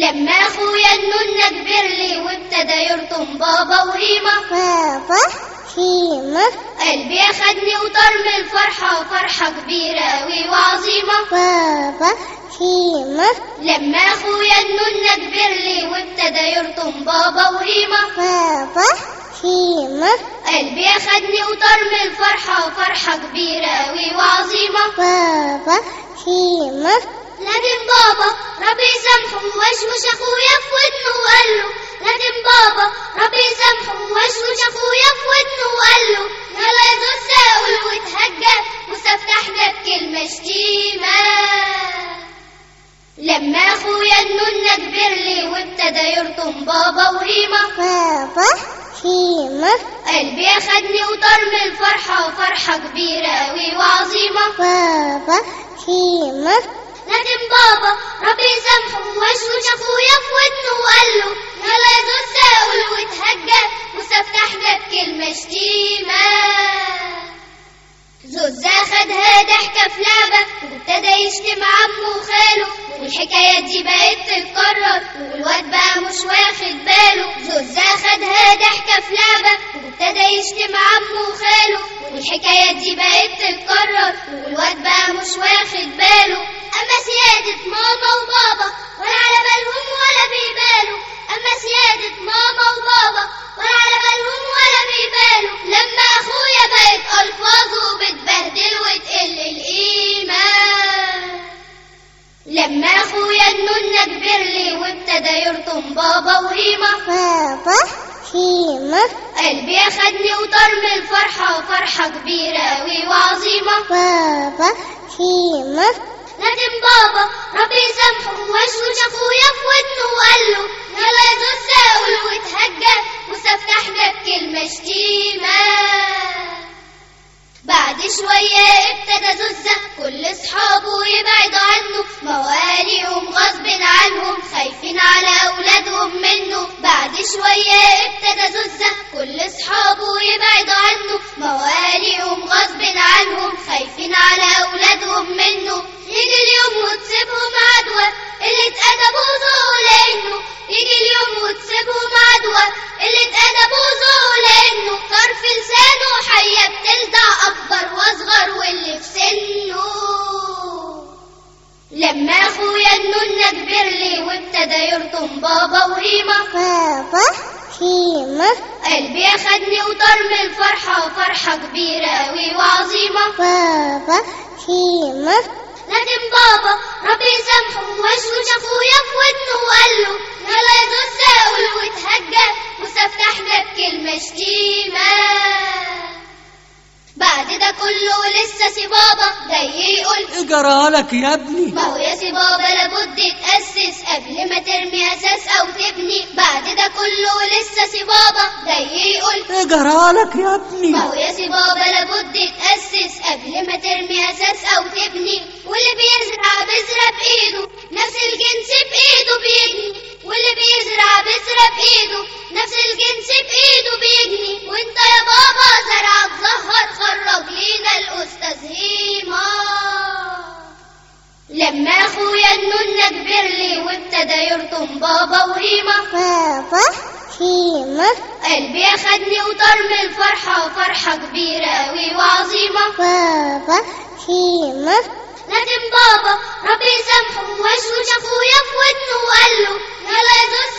لما أخويا النونة كبر لي وابتدى يرطم بابا وهيمة بابا هيمة قلبي أخدني وطار من الفرحة فرحة كبيرة وعظيمة. بابا هيمة لما أخويا النونة كبر لي وابتدى يرطم بابا وهيمة بابا هيمة قلبي أخدني وطار من الفرحة فرحة كبيرة وعظيمة. بابا هيمة لكن بابا ربي يسامحه وشوش أخويا في ودنه وقال له لكن بابا ربي يسامحه وشوش أخويا في ودنه وقال له يلا يا زوز ساقل واتهجى واستفتحنا بكلمة شتيمة. لما أخويا النونة كبر لي وابتدى يرطم بابا وهيمة بابا هيمة قلبي أخدني وطار من الفرحة فرحة كبيرة أوي وعظيمة. بابا هيمة لكن بابا ربي يسامحه وشوش اخويا في ودنه وقال له يلا يا زوز ساقل واتهجى واستفتحنا بكلمة شتيمة. زوزة خدها ضحكة في لعبة وابتدى يشتم عمه وخاله والحكاية دي بقت تتكرر والواد بقى مش واخد باله. زوزة خدها ضحكة في لعبة وابتدى يشتم عمه وخاله والحكاية دي بقت تتكرر والواد بقى مش واخد باله يرطم بابا وهيمة بابا هيمة. قلبي أخدني وطار من الفرحة فرحة كبيرة أوي وعظيمة. بابا هيمة. لكن بابا ربي يسامحه وشوش أخويا في ودنه وقال له يلا يا زوز ساقل واتهجى واستفتحنا بكلمة شتيمة. بعد شوية ابتدى زوزة كل أصحابه يبعدوا عنه يبعدوا عنه مواليهم غصب عنهم خايفين على أولادهم منه. يجي اليوم وتسيبهم عدوى اللي اتأدبوا لأنه. يجي اليوم وتسيبهم عدوى اللي اتأدبوا ذوق لأنه. طرف لسانه حية بتلدع أكبر وأصغر واللي في سنه. لما أخويا النونة كبر لي وابتدى يرطم بابا وهيمة بابا هيمة قلبي اخدني وطار من الفرحة فرحة كبيرة أوي وعظيمة. بابا هيمة لكن بابا ربي يسامحه وشوش أخويا في ودنه وقال له يلا يا زوز ساقل واتهجى واستفتحنا بكلمة شتيمة. ده كله لسه بابا جاي يقول إيه جرالك يا ابني. ما هو يا سي بابا لابد تأسس قبل ما ترمي أساس أو تبني. بعد ده كله لسه بابا جاي يقول إيه جرالك يا ابني. ما هو يا سي بابا لابد تأسس قبل ما ترمي أساس أو تبني. بابا وهيمة بابا هيمة قلبي أخدني وطار من الفرحة فرحة كبيرة أوي وعظيمة. بابا هيمة لكن بابا ربي يسامحه وشوش أخويا في ودنه وقال له يلا يا زوز